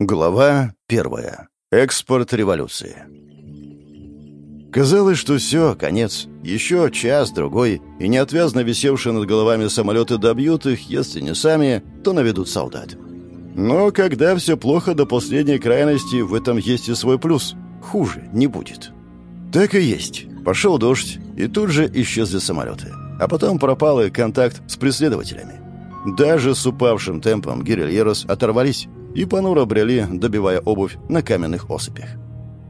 Глава первая. Экспорт революции. Казалось, что все, конец. Еще час-другой, и неотвязно висевшие над головами самолеты добьют их, если не сами, то наведут солдат. Но когда все плохо до последней крайности, в этом есть и свой плюс. Хуже не будет. Так и есть. Пошел дождь, и тут же исчезли самолеты. А потом пропал и контакт с преследователями. Даже с упавшим темпом гирильерос оторвались и понуро брели, добивая обувь на каменных осыпях.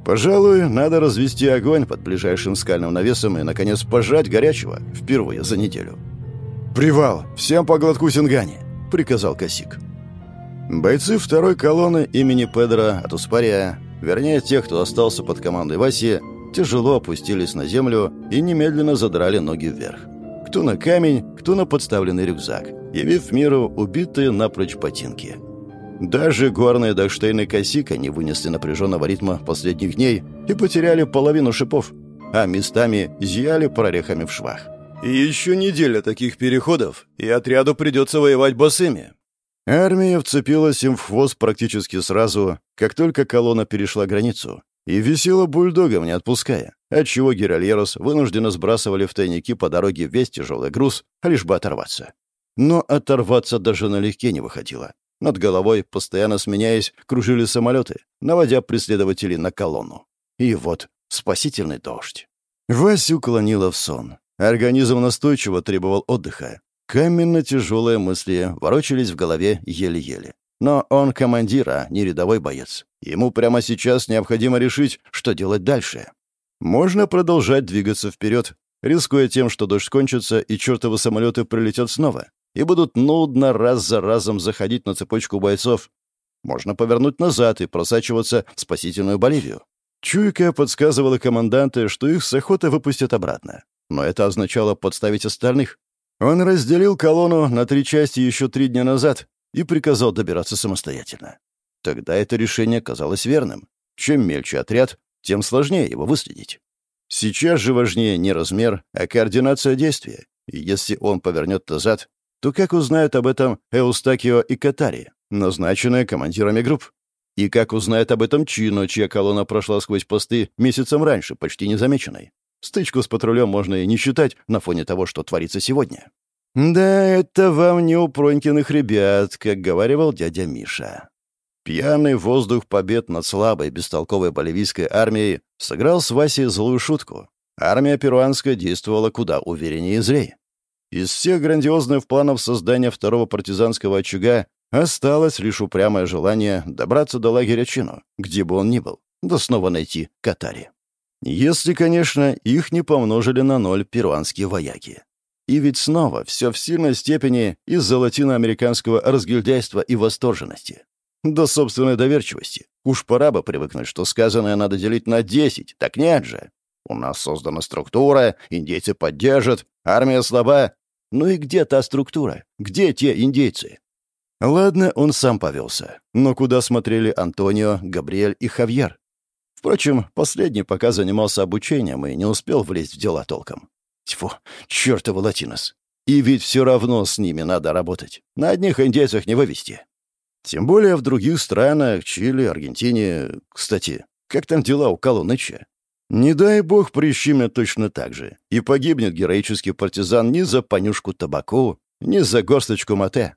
Пожалуй, надо развести огонь под ближайшим скальным навесом и, наконец, пожать горячего впервые за неделю. «Привал! Всем по глотку сингани!» — приказал Косик. Бойцы второй колонны имени Педро от Успария, вернее, тех, кто остался под командой Васи, тяжело опустились на землю и немедленно задрали ноги вверх. Кто на камень, кто на подставленный рюкзак, явив миру убитые напрочь ботинки — даже горные Дагштейн Косика не вынесли напряженного ритма последних дней и потеряли половину шипов, а местами зияли прорехами в швах. И еще неделя таких переходов, и отряду придется воевать босыми. Армия вцепилась им в хвост практически сразу, как только колонна перешла границу, и висела бульдогом, не отпуская, отчего Геральерос вынужденно сбрасывали в тайники по дороге весь тяжелый груз, лишь бы оторваться. Но оторваться даже налегке не выходило. Над головой, постоянно сменяясь, кружили самолеты, наводя преследователей на колонну. И вот спасительный дождь. Васю клонило в сон. Организм настойчиво требовал отдыха. Каменно-тяжелые мысли ворочались в голове еле-еле. Но он командир, а не рядовой боец. Ему прямо сейчас необходимо решить, что делать дальше. Можно продолжать двигаться вперед, рискуя тем, что дождь кончится и чертовы самолеты прилетят снова и будут нудно раз за разом заходить на цепочку бойцов. Можно повернуть назад и просачиваться в спасительную Боливию. Чуйка подсказывала команданты, что их с охоты выпустят обратно. Но это означало подставить остальных. Он разделил колонну на три части еще три дня назад и приказал добираться самостоятельно. Тогда это решение казалось верным. Чем мельче отряд, тем сложнее его выследить. Сейчас же важнее не размер, а координация действия. И если он повернет назад, то как узнают об этом Эустакио и Катари, назначенные командирами групп? И как узнает об этом Чино, чья колонна прошла сквозь посты месяцем раньше, почти незамеченной? Стычку с патрулем можно и не считать на фоне того, что творится сегодня. «Да, это вам не у Пронькиных ребят», как говаривал дядя Миша. Пьяный воздух побед над слабой, бестолковой боливийской армией сыграл с Васей злую шутку. Армия перуанская действовала куда увереннее и зрее. Из всех грандиозных планов создания второго партизанского очага осталось лишь упрямое желание добраться до лагеря Чину, где бы он ни был, да снова найти Катари. Если, конечно, их не помножили на ноль перуанские вояки. И ведь снова все в сильной степени из-за латиноамериканского разгильдяйства и восторженности. До собственной доверчивости. Уж пора бы привыкнуть, что сказанное надо делить на десять, так нет же. У нас создана структура, индейцы поддержат, армия слаба, ну и где та структура? Где те индейцы? Ладно, он сам повелся. Но куда смотрели Антонио, Габриэль и Хавьер? Впрочем, последний пока занимался обучением и не успел влезть в дела толком. Тьфу, чертовы латинос. И ведь все равно с ними надо работать. На одних индейцах не вывести. Тем более в других странах, Чили, Аргентине... Кстати, как там дела у Колоныча? Не дай бог прищемят точно так же, и погибнет героический партизан ни за понюшку табаку, ни за горсточку мате.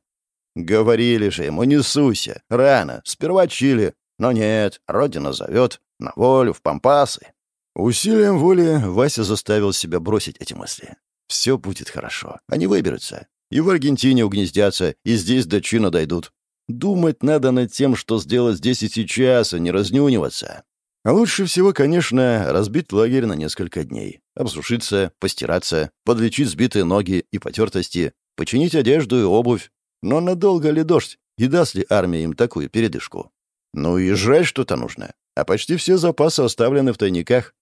Говорили же ему, не суйся, рано, сперва Чили, но нет, родина зовет, на волю, в пампасы. Усилием воли Вася заставил себя бросить эти мысли. Все будет хорошо, они выберутся. И в Аргентине угнездятся, и здесь до чина дойдут. Думать надо над тем, что сделать здесь и сейчас, а не разнюниваться. А лучше всего, конечно, разбить лагерь на несколько дней. Обсушиться, постираться, подлечить сбитые ноги и потертости, починить одежду и обувь. Но надолго ли дождь? И даст ли армия им такую передышку? Ну и жрать что-то нужно. А почти все запасы оставлены в тайниках.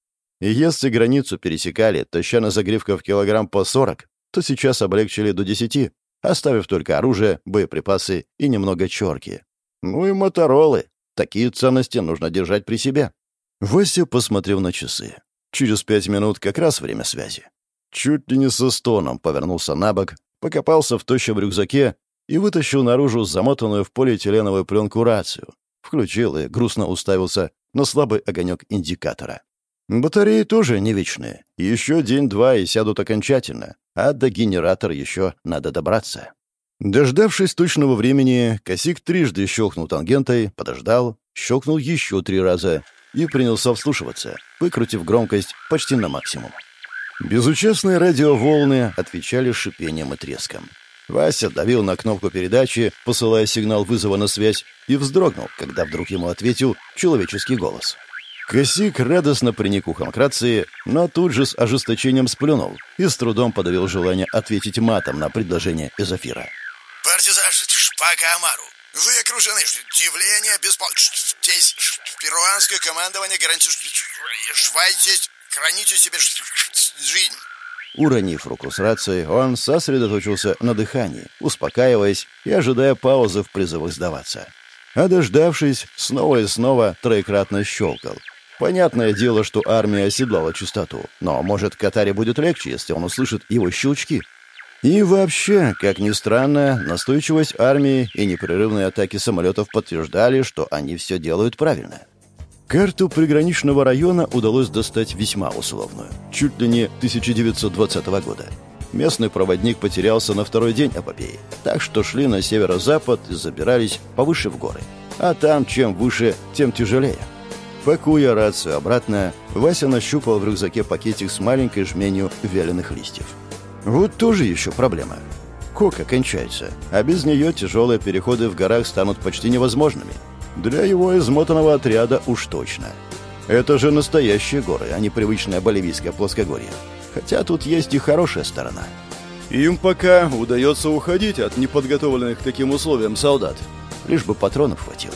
И если границу пересекали, таща на загривков килограмм по 40, то сейчас облегчили до 10, оставив только оружие, боеприпасы и немного черки. Ну и моторолы. Такие ценности нужно держать при себе. Вася посмотрел на часы. Через пять минут как раз время связи. Чуть ли не со стоном повернулся на бок, покопался в тощем рюкзаке и вытащил наружу замотанную в полиэтиленовую пленку рацию. включил и грустно уставился на слабый огонек индикатора. Батареи тоже не вечные. Еще день-два и сядут окончательно, а до генератора еще надо добраться. Дождавшись точного времени, косик трижды щелкнул тангентой, подождал, щелкнул еще три раза и принялся вслушиваться, выкрутив громкость почти на максимум. Безучастные радиоволны отвечали шипением и треском. Вася давил на кнопку передачи, посылая сигнал вызова на связь, и вздрогнул, когда вдруг ему ответил человеческий голос. Косик радостно приник ухом к рации, но тут же с ожесточением сплюнул и с трудом подавил желание ответить матом на предложение из эфира. «Партизан Шпака Амару, вы окружены. Явление беспол... Здесь перуанское командование гарантирует... Швайтесь, храните себе жизнь». Уронив руку с рацией, он сосредоточился на дыхании, успокаиваясь и ожидая паузы в призывах сдаваться. А дождавшись, снова и снова троекратно щелкал. Понятное дело, что армия оседлала чистоту, но, может, Катаре будет легче, если он услышит его щелчки. И вообще, как ни странно, настойчивость армии и непрерывные атаки самолетов подтверждали, что они все делают правильно. Карту приграничного района удалось достать весьма условную, чуть ли не 1920 года. Местный проводник потерялся на второй день эпопеи, так что шли на северо-запад и забирались повыше в горы. А там чем выше, тем тяжелее. Пакуя рацию обратно, Вася нащупал в рюкзаке пакетик с маленькой жменью вяленых листьев. Вот тоже еще проблема. Кока кончается, а без нее тяжелые переходы в горах станут почти невозможными. Для его измотанного отряда уж точно. Это же настоящие горы, а не привычное боливийское плоскогорье. Хотя тут есть и хорошая сторона. Им пока удается уходить от неподготовленных к таким условиям солдат. Лишь бы патронов хватило.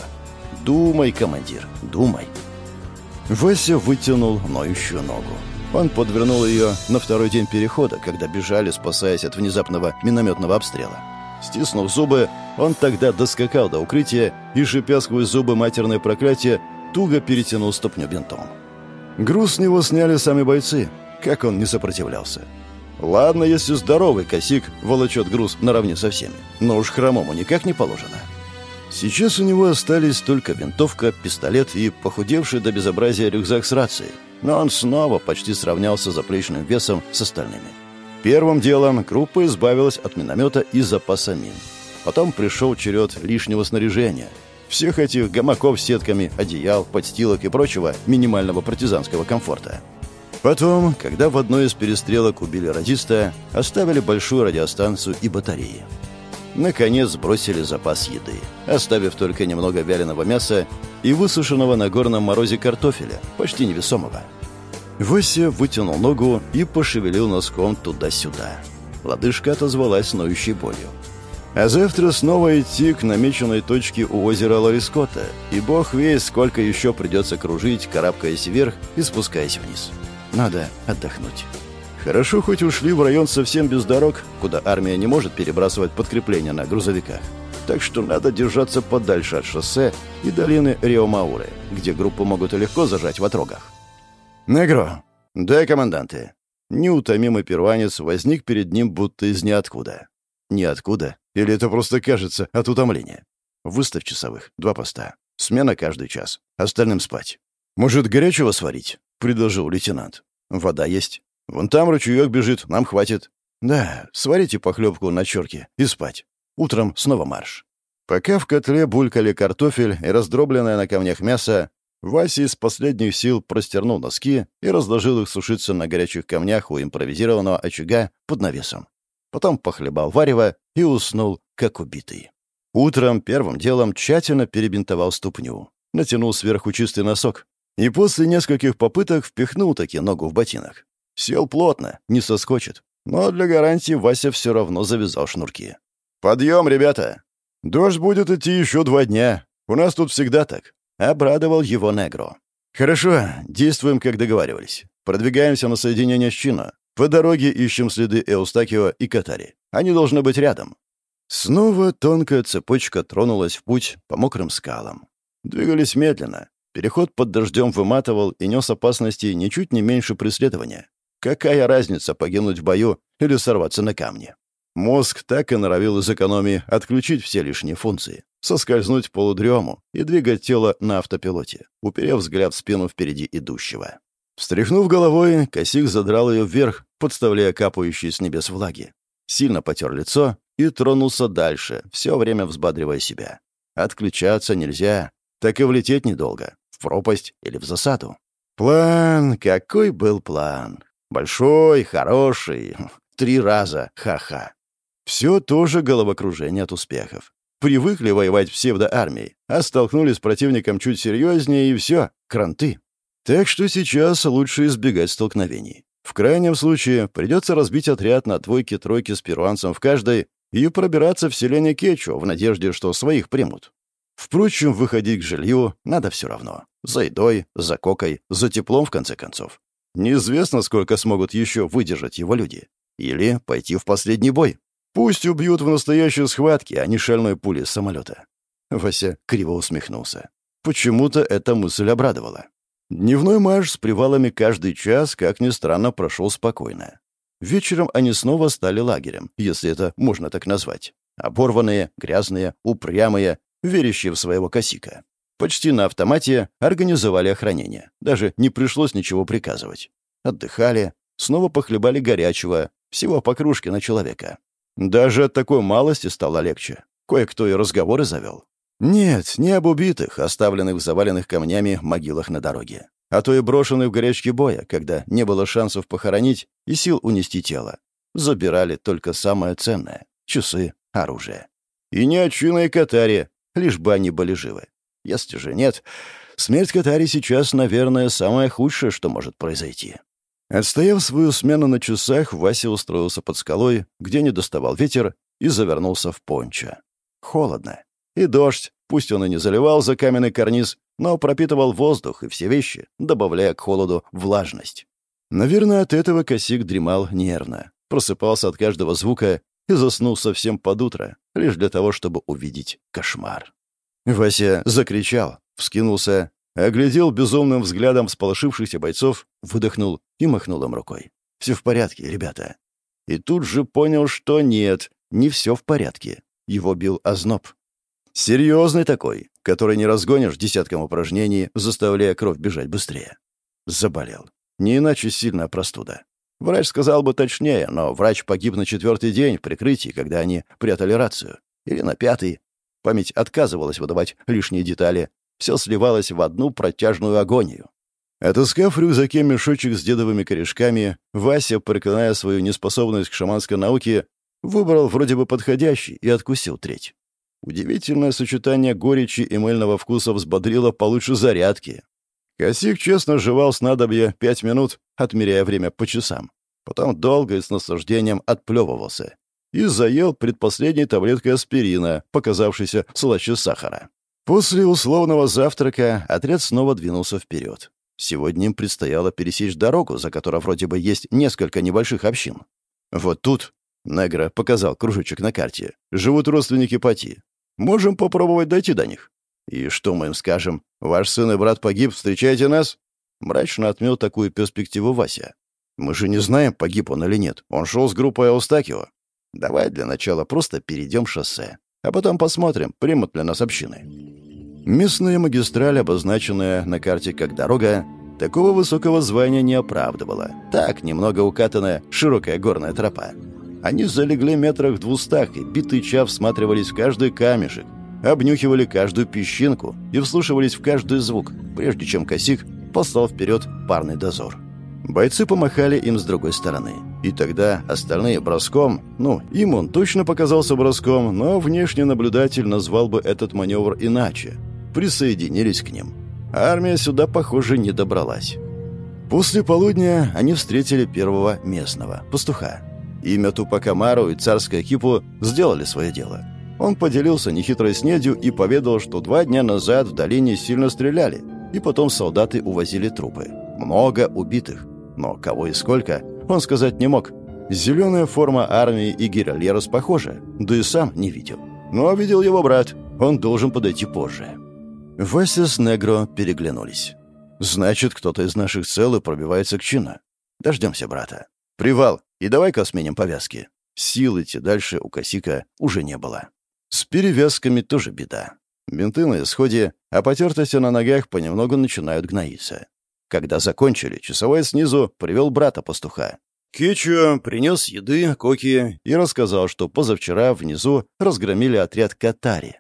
Думай, командир, думай. Вася вытянул ноющую ногу. Он подвернул ее на второй день перехода, когда бежали, спасаясь от внезапного минометного обстрела. Стиснув зубы, он тогда доскакал до укрытия и, шипя сквозь зубы матерное проклятие, туго перетянул ступню бинтом. Груз с него сняли сами бойцы. Как он не сопротивлялся. Ладно, если здоровый косик волочет груз наравне со всеми, но уж хромому никак не положено. Сейчас у него остались только винтовка, пистолет и похудевший до безобразия рюкзак с рацией, но он снова почти сравнялся заплечным весом с остальными. Первым делом группа избавилась от миномета и запаса мин. Потом пришел черед лишнего снаряжения. Всех этих гамаков с сетками, одеял, подстилок и прочего минимального партизанского комфорта. Потом, когда в одной из перестрелок убили радиста, оставили большую радиостанцию и батареи. Наконец бросили запас еды, оставив только немного вяленого мяса и высушенного на горном морозе картофеля, почти невесомого. Вася вытянул ногу и пошевелил носком туда-сюда. Лодыжка отозвалась ноющей болью. А завтра снова идти к намеченной точке у озера Ларискота, и бог весть, сколько еще придется кружить, карабкаясь вверх и спускаясь вниз. Надо отдохнуть. Хорошо, хоть ушли в район совсем без дорог, куда армия не может перебрасывать подкрепления на грузовиках. Так что надо держаться подальше от шоссе и долины Риомауры, где группу могут легко зажать в отрогах. «Негро!» «Да, команданты!» Неутомимый перуанец возник перед ним будто из ниоткуда. Ниоткуда? Или это просто кажется от утомления? Выставь часовых, два поста. Смена каждый час. Остальным спать. «Может, горячего сварить?» — предложил лейтенант. «Вода есть. Вон там ручеек бежит, нам хватит». «Да, сварите похлебку на черке и спать. Утром снова марш». Пока в котле булькали картофель и раздробленное на камнях мясо, Вася из последних сил простернул носки и разложил их сушиться на горячих камнях у импровизированного очага под навесом. Потом похлебал варево и уснул, как убитый. Утром первым делом тщательно перебинтовал ступню, натянул сверху чистый носок и после нескольких попыток впихнул таки ногу в ботинок. Сел плотно, не соскочит. Но для гарантии Вася все равно завязал шнурки. «Подъем, ребята! Дождь будет идти еще два дня. У нас тут всегда так. Обрадовал его Негро. «Хорошо, действуем, как договаривались. Продвигаемся на соединение с Чино. По дороге ищем следы Эустакио и Катари. Они должны быть рядом». Снова тонкая цепочка тронулась в путь по мокрым скалам. Двигались медленно. Переход под дождем выматывал и нес опасности ничуть не меньше преследования. Какая разница погибнуть в бою или сорваться на камни? Мозг так и норовил из экономии отключить все лишние функции. соскользнуть в полудрему и двигать тело на автопилоте, уперев взгляд в спину впереди идущего. Встряхнув головой, косик задрал ее вверх, подставляя капающие с небес влаги. Сильно потер лицо и тронулся дальше, все время взбадривая себя. Отключаться нельзя, так и влететь недолго, в пропасть или в засаду. План, какой был план? Большой, хороший, три раза, ха-ха. Все тоже головокружение от успехов. Привыкли воевать псевдоармией, а столкнулись с противником чуть серьезнее, и все, кранты. Так что сейчас лучше избегать столкновений. В крайнем случае придется разбить отряд на двойки-тройки с перуанцем в каждой и пробираться в селение Кечо в надежде, что своих примут. Впрочем, выходить к жилью надо все равно. За едой, за кокой, за теплом, в конце концов. Неизвестно, сколько смогут еще выдержать его люди. Или пойти в последний бой. Пусть убьют в настоящей схватке, а не шальной пули с самолета. Вася криво усмехнулся. Почему-то эта мысль обрадовала. Дневной марш с привалами каждый час, как ни странно, прошел спокойно. Вечером они снова стали лагерем, если это можно так назвать. Оборванные, грязные, упрямые, верящие в своего косика. Почти на автомате организовали охранение. Даже не пришлось ничего приказывать. Отдыхали, снова похлебали горячего, всего по кружке на человека. Даже от такой малости стало легче. Кое-кто и разговоры завел. Нет, не об убитых, оставленных в заваленных камнями могилах на дороге, а то и брошенных в горячке боя, когда не было шансов похоронить и сил унести тело. Забирали только самое ценное — часы, оружие. И не о Чина и Катаре, лишь бы они были живы. Если же нет, смерть Катари сейчас, наверное, самое худшее, что может произойти. Отстояв свою смену на часах, Вася устроился под скалой, где не доставал ветер, и завернулся в пончо. Холодно. И дождь, пусть он и не заливал за каменный карниз, но пропитывал воздух и все вещи, добавляя к холоду влажность. Наверное, от этого косик дремал нервно, просыпался от каждого звука и заснул совсем под утро, лишь для того, чтобы увидеть кошмар. Вася закричал, вскинулся, оглядел безумным взглядом сполошившихся бойцов, выдохнул и махнул им рукой. «Все в порядке, ребята». И тут же понял, что нет, не все в порядке. Его бил озноб. Серьезный такой, который не разгонишь десятком упражнений, заставляя кровь бежать быстрее. Заболел. Не иначе сильная простуда. Врач сказал бы точнее, но врач погиб на четвертый день в прикрытии, когда они прятали рацию. Или на пятый. Память отказывалась выдавать лишние детали. Все сливалось в одну протяжную агонию. Отыскав в рюкзаке мешочек с дедовыми корешками, Вася, проклиная свою неспособность к шаманской науке, выбрал вроде бы подходящий и откусил треть. Удивительное сочетание горечи и мыльного вкуса взбодрило получше зарядки. Косик честно жевал снадобье пять минут, отмеряя время по часам. Потом долго и с наслаждением отплевывался. И заел предпоследней таблеткой аспирина, показавшейся слаще сахара. После условного завтрака отряд снова двинулся вперед. Сегодня им предстояло пересечь дорогу, за которой вроде бы есть несколько небольших общин. Вот тут, Негра показал кружочек на карте, живут родственники Пати. Можем попробовать дойти до них. И что мы им скажем? Ваш сын и брат погиб, встречайте нас? Мрачно отмел такую перспективу Вася. Мы же не знаем, погиб он или нет. Он шел с группой Аустакио. Давай для начала просто перейдем шоссе. А потом посмотрим, примут ли нас общины. Местная магистраль, обозначенная на карте как дорога, такого высокого звания не оправдывала. Так, немного укатанная широкая горная тропа. Они залегли метрах в двустах и битый час всматривались в каждый камешек, обнюхивали каждую песчинку и вслушивались в каждый звук, прежде чем Косик послал вперед парный дозор. Бойцы помахали им с другой стороны. И тогда остальные броском, ну, им он точно показался броском, но внешний наблюдатель назвал бы этот маневр иначе. Присоединились к ним. Армия сюда, похоже, не добралась. После полудня они встретили первого местного, пастуха. Имя Тупакамару и царская кипу сделали свое дело. Он поделился нехитрой снедью и поведал, что два дня назад в долине сильно стреляли, и потом солдаты увозили трупы. Много убитых. Но кого и сколько, он сказать не мог. Зеленая форма армии и Гиральерос похожа, да и сам не видел. Но видел его брат, он должен подойти позже. Вася с Негро переглянулись. «Значит, кто-то из наших цел пробивается к чину. Дождемся брата. Привал!» И давай-ка сменим повязки. Сил идти дальше у Косика уже не было. С перевязками тоже беда. Бинты на исходе, а потертости на ногах понемногу начинают гноиться. Когда закончили, часовой снизу привел брата-пастуха. Кичуа принес еды, коки и рассказал, что позавчера внизу разгромили отряд Катари.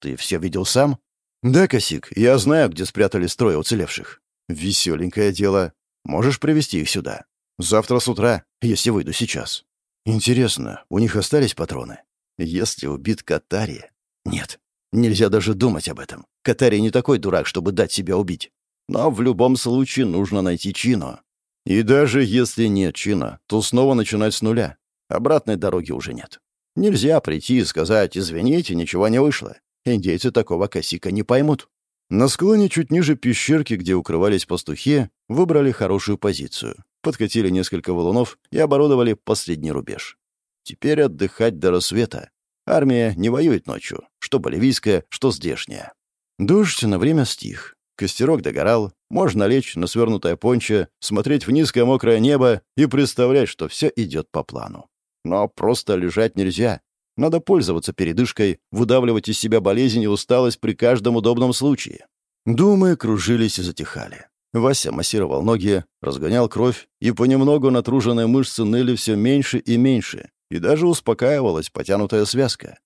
«Ты все видел сам?» «Да, Косик, я знаю, где спрятали строй уцелевших». «Веселенькое дело. Можешь привести их сюда?» «Завтра с утра, если выйду сейчас». «Интересно, у них остались патроны?» «Если убит Катари...» «Нет, нельзя даже думать об этом. Катари не такой дурак, чтобы дать себя убить. Но в любом случае нужно найти Чино. И даже если нет Чина, то снова начинать с нуля. Обратной дороги уже нет. Нельзя прийти и сказать «извините, ничего не вышло». Индейцы такого косика не поймут. На склоне чуть ниже пещерки, где укрывались пастухи, выбрали хорошую позицию. Подкатили несколько валунов и оборудовали последний рубеж. Теперь отдыхать до рассвета. Армия не воюет ночью, что боливийская, что здешняя. Дождь на время стих. Костерок догорал, можно лечь на свернутое понче, смотреть в низкое мокрое небо и представлять, что все идет по плану. Но просто лежать нельзя. Надо пользоваться передышкой, выдавливать из себя болезнь и усталость при каждом удобном случае. Думы кружились и затихали. Вася массировал ноги, разгонял кровь, и понемногу натруженные мышцы ныли все меньше и меньше, и даже успокаивалась потянутая связка.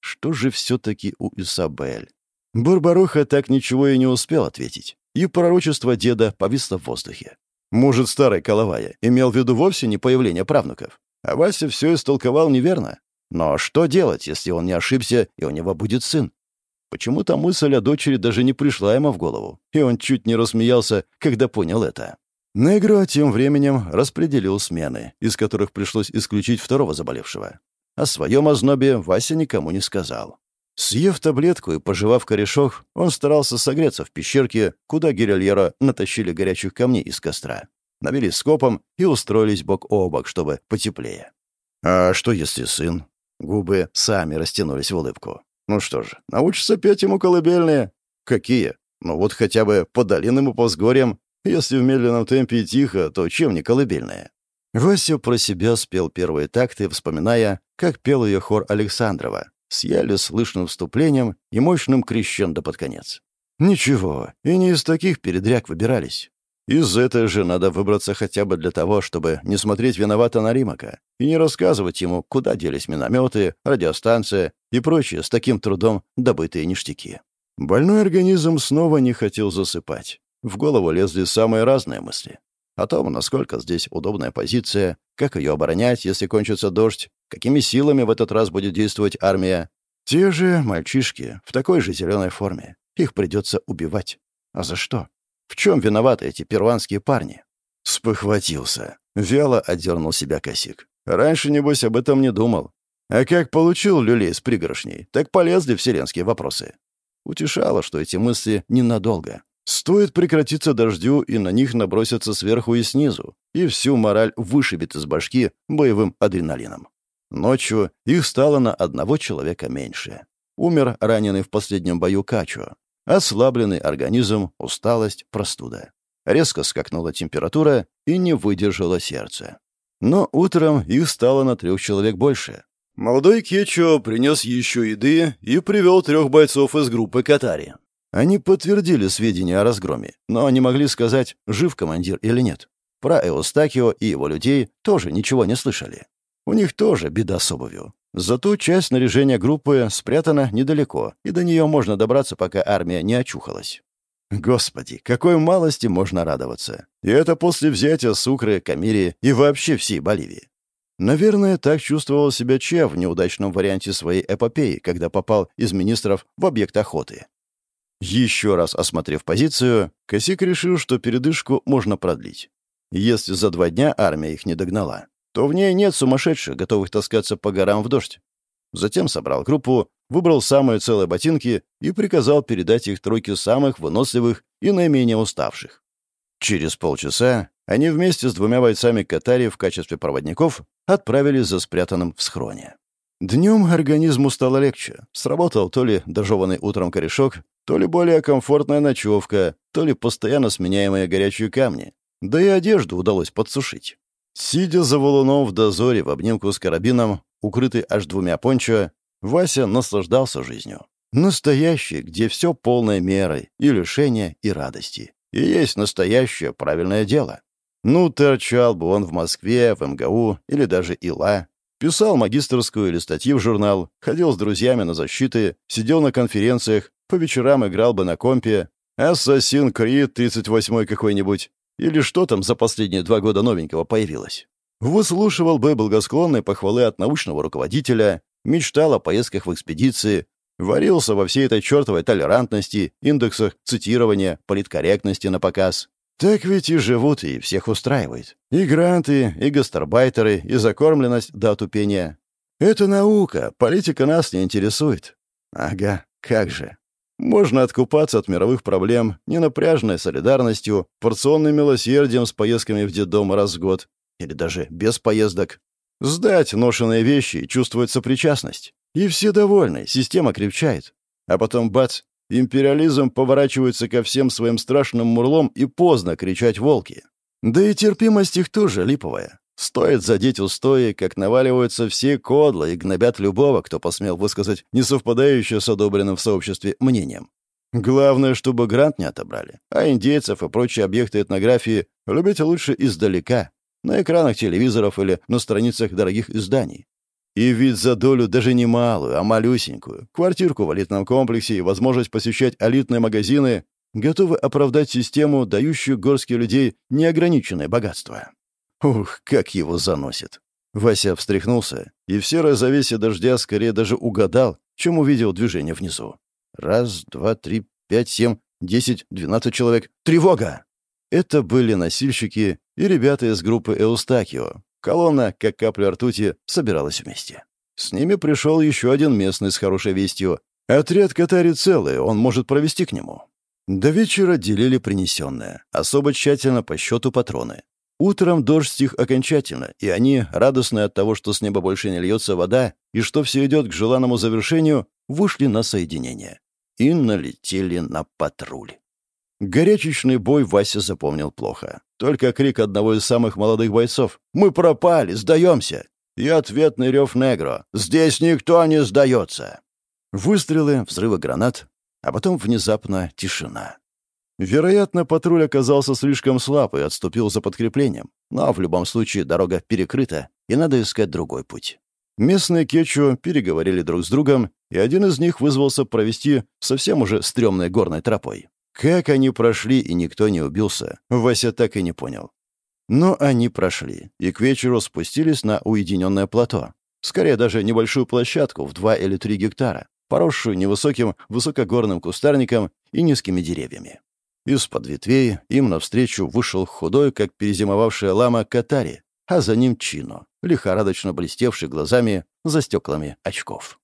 Что же все-таки у Исабель? Барбаруха так ничего и не успел ответить, и пророчество деда повисло в воздухе. Может, старый Коловая имел в виду вовсе не появление правнуков, а Вася все истолковал неверно. Но что делать, если он не ошибся, и у него будет сын? Почему-то мысль о дочери даже не пришла ему в голову, и он чуть не рассмеялся, когда понял это. Негро тем временем распределил смены, из которых пришлось исключить второго заболевшего. О своем ознобе Вася никому не сказал. Съев таблетку и пожевав корешок, он старался согреться в пещерке, куда гирильера натащили горячих камней из костра. Навели скопом и устроились бок о бок, чтобы потеплее. А что если сын? Губы сами растянулись в улыбку. Ну что ж, научится петь ему колыбельные. Какие? Ну вот хотя бы по долинам и по взгорьям. Если в медленном темпе и тихо, то чем не колыбельные? Вася про себя спел первые такты, вспоминая, как пел ее хор Александрова, с еле слышным вступлением и мощным крещендо под конец. Ничего, и не из таких передряг выбирались. Из этой же надо выбраться хотя бы для того, чтобы не смотреть виновато на Римака и не рассказывать ему, куда делись минометы, радиостанция и прочие с таким трудом добытые ништяки. Больной организм снова не хотел засыпать. В голову лезли самые разные мысли. О том, насколько здесь удобная позиция, как ее оборонять, если кончится дождь, какими силами в этот раз будет действовать армия. Те же мальчишки в такой же зеленой форме. Их придется убивать. А за что? В чем виноваты эти перуанские парни? Спохватился. Вяло отдернул себя косик. Раньше, небось, об этом не думал. А как получил люлей с пригоршней, так полезли вселенские вопросы. Утешало, что эти мысли ненадолго. Стоит прекратиться дождю, и на них набросятся сверху и снизу, и всю мораль вышибет из башки боевым адреналином. Ночью их стало на одного человека меньше. Умер раненый в последнем бою Качо. Ослабленный организм, усталость, простуда. Резко скакнула температура и не выдержало сердце. Но утром их стало на трех человек больше. Молодой Кечо принес еще еды и привел трех бойцов из группы Катари. Они подтвердили сведения о разгроме, но не могли сказать, жив командир или нет. Про Эустакио и его людей тоже ничего не слышали. У них тоже беда с обувью. Зато часть снаряжения группы спрятана недалеко, и до нее можно добраться, пока армия не очухалась. Господи, какой малости можно радоваться. И это после взятия Сукры, Камири и вообще всей Боливии. Наверное, так чувствовал себя Че в неудачном варианте своей эпопеи, когда попал из министров в объект охоты. Еще раз осмотрев позицию, Косик решил, что передышку можно продлить. Если за два дня армия их не догнала, то в ней нет сумасшедших, готовых таскаться по горам в дождь. Затем собрал группу, выбрал самые целые ботинки и приказал передать их тройке самых выносливых и наименее уставших. Через полчаса они вместе с двумя бойцами Катари в качестве проводников отправились за спрятанным в схроне. Днем организму стало легче. Сработал то ли дожеванный утром корешок, то ли более комфортная ночевка, то ли постоянно сменяемые горячие камни. Да и одежду удалось подсушить. Сидя за валуном в дозоре в обнимку с карабином, укрытый аж двумя пончо, Вася наслаждался жизнью. Настоящей, где все полной мерой, и лишения, и радости. И есть настоящее правильное дело. Ну, торчал бы он в Москве, в МГУ или даже ИЛА. Писал магистрскую или статьи в журнал, ходил с друзьями на защиты, сидел на конференциях, по вечерам играл бы на компе. «Ассасин Крид 38-й какой-нибудь». Или что там за последние два года новенького появилось. Выслушивал бы благосклонные похвалы от научного руководителя, мечтал о поездках в экспедиции, варился во всей этой чертовой толерантности, индексах цитирования, политкорректности на показ. Так ведь и живут, и всех устраивает. И гранты, и гастарбайтеры, и закормленность до отупения. Это наука, политика нас не интересует. Ага, как же. Можно откупаться от мировых проблем ненапряженной солидарностью, порционным милосердием с поездками в детдом раз в год. Или даже без поездок. Сдать ношенные вещи чувствовать сопричастность. И все довольны, система крепчает. А потом бац, Империализм поворачивается ко всем своим страшным мурлом и поздно кричать «волки». Да и терпимость их тоже липовая. Стоит задеть устои, как наваливаются все кодлы и гнобят любого, кто посмел высказать несовпадающее с одобренным в сообществе мнением. Главное, чтобы грант не отобрали, а индейцев и прочие объекты этнографии любите лучше издалека, на экранах телевизоров или на страницах дорогих изданий. И вид за долю даже не малую, а малюсенькую. Квартирку в элитном комплексе и возможность посещать элитные магазины готовы оправдать систему, дающую горские людей неограниченное богатство. Ух, как его заносит. Вася встряхнулся, и в серой завесе дождя скорее даже угадал, чем увидел движение внизу. Раз, два, три, пять, семь, десять, двенадцать человек. Тревога! Это были носильщики и ребята из группы Эустакио, Колонна, как капля ртути, собиралась вместе. С ними пришел еще один местный с хорошей вестью. Отряд Катари целый, он может провести к нему. До вечера делили принесенное, особо тщательно по счету патроны. Утром дождь стих окончательно, и они, радостные от того, что с неба больше не льется вода и что все идет к желанному завершению, вышли на соединение и налетели на патруль. Горячечный бой Вася запомнил плохо. Только крик одного из самых молодых бойцов «Мы пропали! Сдаемся!» и ответный рев Негро «Здесь никто не сдается!» Выстрелы, взрывы гранат, а потом внезапно тишина. Вероятно, патруль оказался слишком слаб и отступил за подкреплением, но в любом случае дорога перекрыта, и надо искать другой путь. Местные кечу переговорили друг с другом, и один из них вызвался провести совсем уже стрёмной горной тропой. Как они прошли, и никто не убился, Вася так и не понял. Но они прошли, и к вечеру спустились на уединенное плато. Скорее, даже небольшую площадку в два или три гектара, поросшую невысоким высокогорным кустарником и низкими деревьями. Из-под ветвей им навстречу вышел худой, как перезимовавшая лама, Катари, а за ним Чино, лихорадочно блестевший глазами за стеклами очков.